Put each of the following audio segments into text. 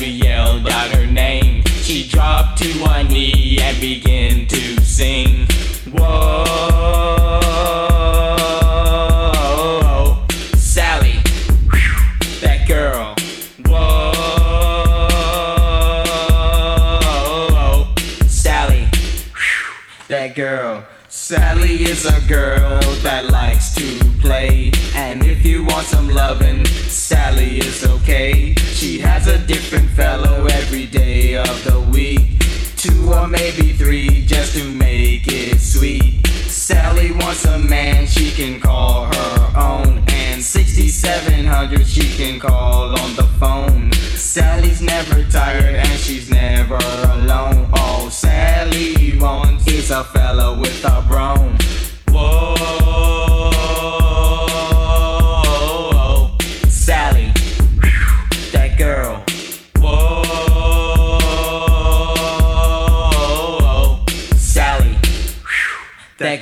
We yelled out her name. She dropped to one knee and began to sing. Whoa, Sally, that girl. Whoa, Sally, that girl. Sally is a girl that likes to play. And if you want some lovin', Sally is okay. A different fellow every day of the week. Two or maybe three just to make it sweet. Sally wants a man she can call her own. And 6700 she can call on the phone. Sally's never tired and she's never alone. All Sally wants is a fella with a broom.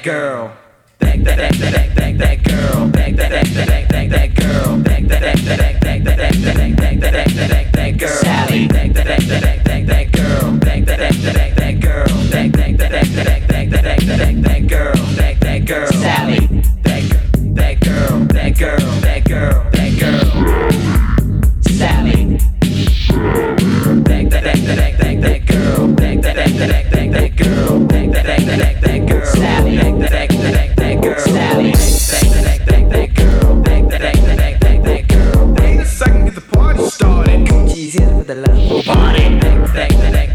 Girl. That that that that that that girl. That that that that that that girl. That that that that that that that that that that girl. Sally. That that that that that girl. That that that that that girl. That that that that that that that girl. That that girl. Sally. That that girl. That girl. That girl. That girl. Sally. That that that that that. That that that girl. That that that that girl. That that that that girl. That that that that girl. That that that that that girl. Party started. She's here with the love party. That that that that that